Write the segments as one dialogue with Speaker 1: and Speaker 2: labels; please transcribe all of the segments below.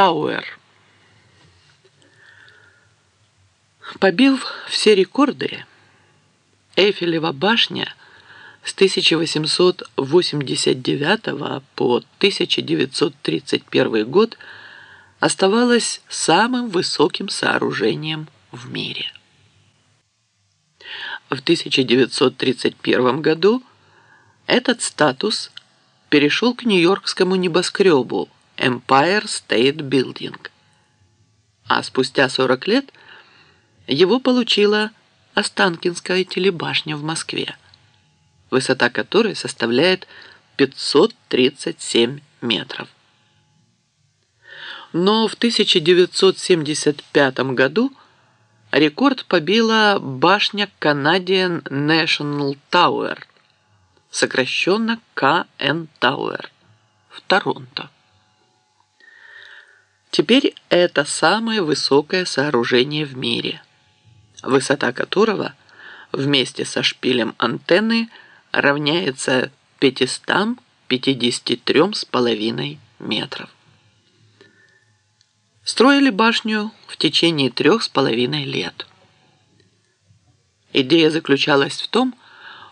Speaker 1: Тауэр. Побив все рекорды, Эйфелева башня с 1889 по 1931 год оставалась самым высоким сооружением в мире. В 1931 году этот статус перешел к нью-йоркскому небоскребу Empire State Building, а спустя 40 лет его получила Останкинская телебашня в Москве, высота которой составляет 537 метров. Но в 1975 году рекорд побила башня Canadian National Tower, сокращенно КН Tower, в Торонто. Теперь это самое высокое сооружение в мире, высота которого вместе со шпилем антенны равняется 553,5 метров. Строили башню в течение трех с половиной лет. Идея заключалась в том,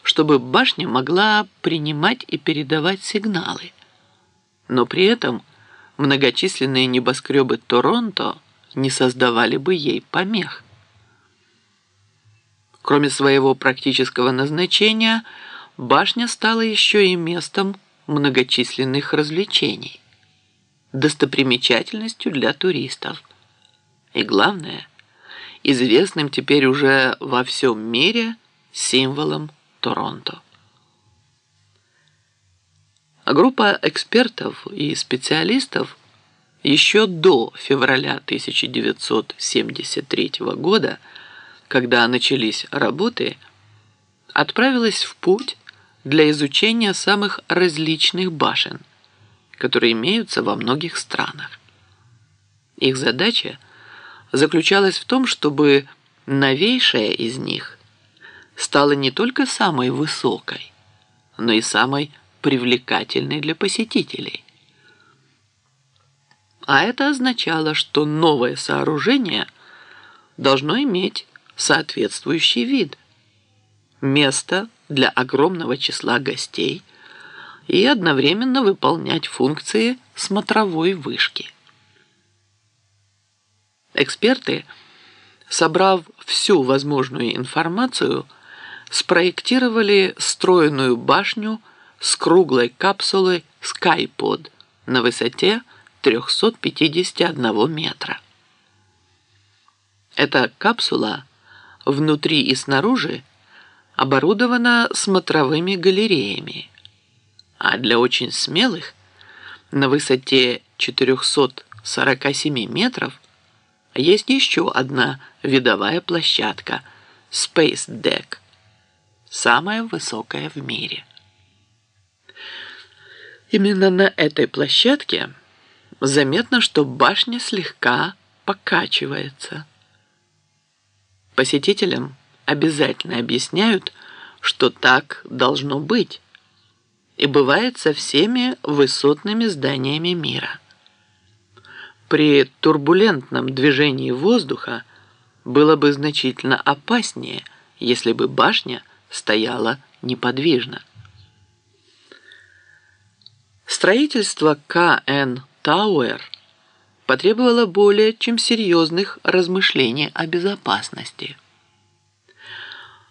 Speaker 1: чтобы башня могла принимать и передавать сигналы, но при этом многочисленные небоскребы Торонто не создавали бы ей помех. Кроме своего практического назначения, башня стала еще и местом многочисленных развлечений – достопримечательностью для туристов. И главное, известным теперь уже во всем мире символом Торонто. Группа экспертов и специалистов еще до февраля 1973 года, когда начались работы, отправилась в путь для изучения самых различных башен – которые имеются во многих странах. Их задача заключалась в том, чтобы новейшая из них стала не только самой высокой, но и самой привлекательной для посетителей. А это означало, что новое сооружение должно иметь соответствующий вид. Место для огромного числа гостей – и одновременно выполнять функции смотровой вышки. Эксперты, собрав всю возможную информацию, спроектировали стройную башню с круглой капсулой SkyPod на высоте 351 метра. Эта капсула внутри и снаружи оборудована смотровыми галереями, а для очень смелых на высоте 447 метров есть еще одна видовая площадка Space Deck, самая высокая в мире. Именно на этой площадке заметно, что башня слегка покачивается. Посетителям обязательно объясняют, что так должно быть, и бывает со всеми высотными зданиями мира. При турбулентном движении воздуха было бы значительно опаснее, если бы башня стояла неподвижно. Строительство КН Тауэр потребовало более чем серьезных размышлений о безопасности.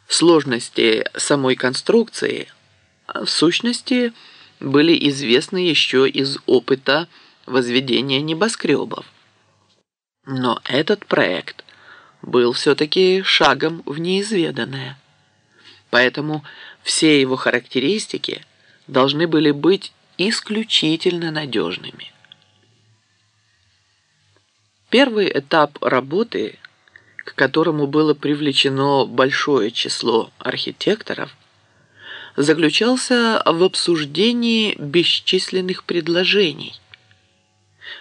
Speaker 1: Сложности самой конструкции – в сущности, были известны еще из опыта возведения небоскребов. Но этот проект был все-таки шагом в неизведанное. Поэтому все его характеристики должны были быть исключительно надежными. Первый этап работы, к которому было привлечено большое число архитекторов – заключался в обсуждении бесчисленных предложений,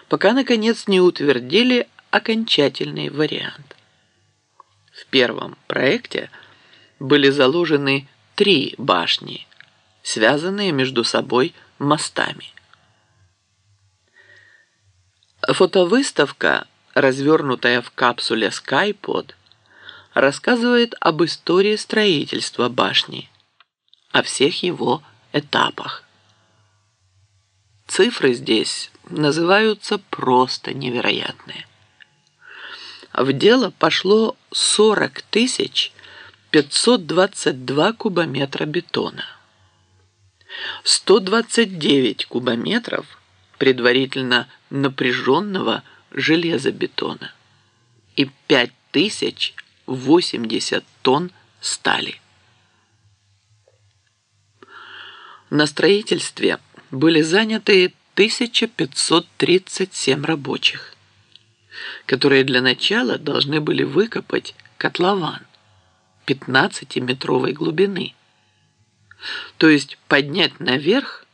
Speaker 1: пока, наконец, не утвердили окончательный вариант. В первом проекте были заложены три башни, связанные между собой мостами. Фотовыставка, развернутая в капсуле SkyPod, рассказывает об истории строительства башни, о всех его этапах. Цифры здесь называются просто невероятные. В дело пошло 40 тысяч 522 кубометра бетона, 129 кубометров предварительно напряженного железобетона и 5080 тонн стали. На строительстве были заняты 1537 рабочих, которые для начала должны были выкопать котлован 15-метровой глубины, то есть поднять наверх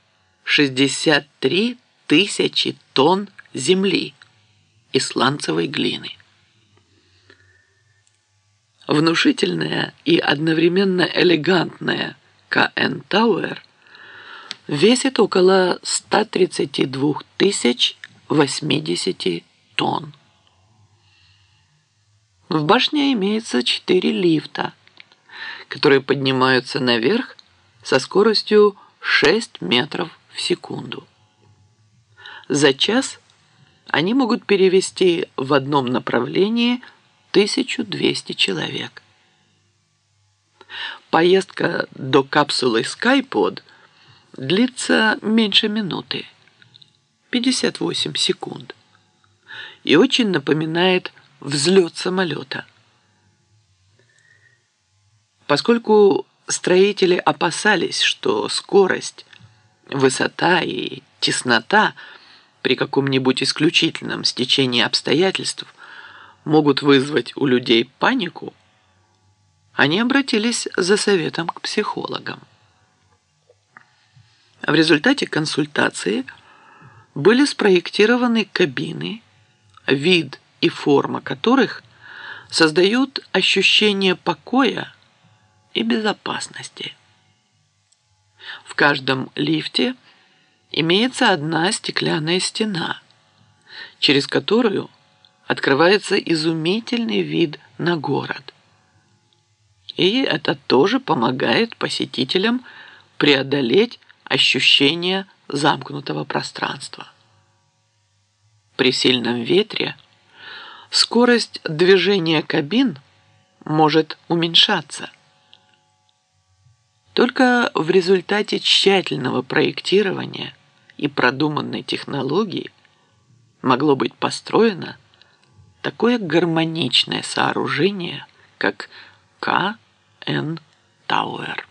Speaker 1: 63 тысячи тонн земли и сланцевой глины. Внушительная и одновременно элегантная КН Тауэр весит около 132 тысяч 80 тонн. В башне имеется четыре лифта, которые поднимаются наверх со скоростью 6 метров в секунду. За час они могут перевести в одном направлении 1200 человек. Поездка до капсулы SkyPod длится меньше минуты, 58 секунд, и очень напоминает взлет самолета. Поскольку строители опасались, что скорость, высота и теснота – при каком-нибудь исключительном стечении обстоятельств могут вызвать у людей панику, они обратились за советом к психологам. В результате консультации были спроектированы кабины, вид и форма которых создают ощущение покоя и безопасности. В каждом лифте – имеется одна стеклянная стена, через которую открывается изумительный вид на город. И это тоже помогает посетителям преодолеть ощущение замкнутого пространства. При сильном ветре скорость движения кабин может уменьшаться. Только в результате тщательного проектирования – и продуманной технологии могло быть построено такое гармоничное сооружение, как К.Н. Тауэр.